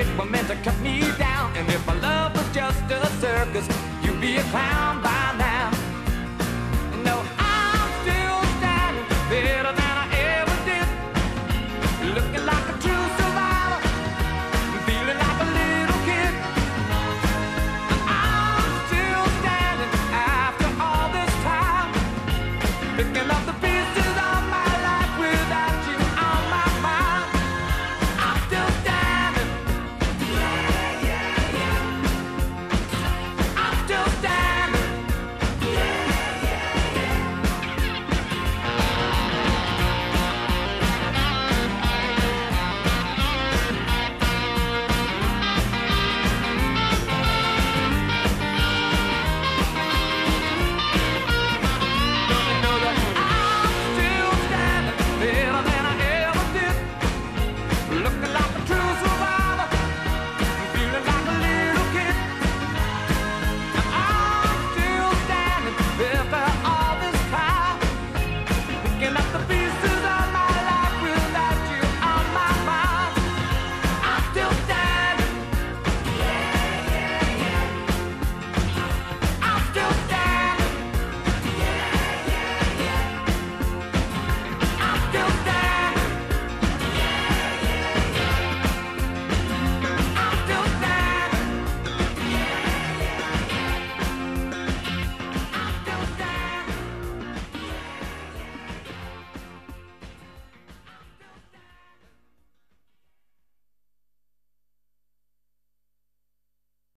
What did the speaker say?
it were meant to cut me down. And if my love was just a circus, you'd be a clown by now. No, I'm still standing better than I ever did. Looking like a true survivor, feeling like a little kid. I'm still standing after all this time. Looking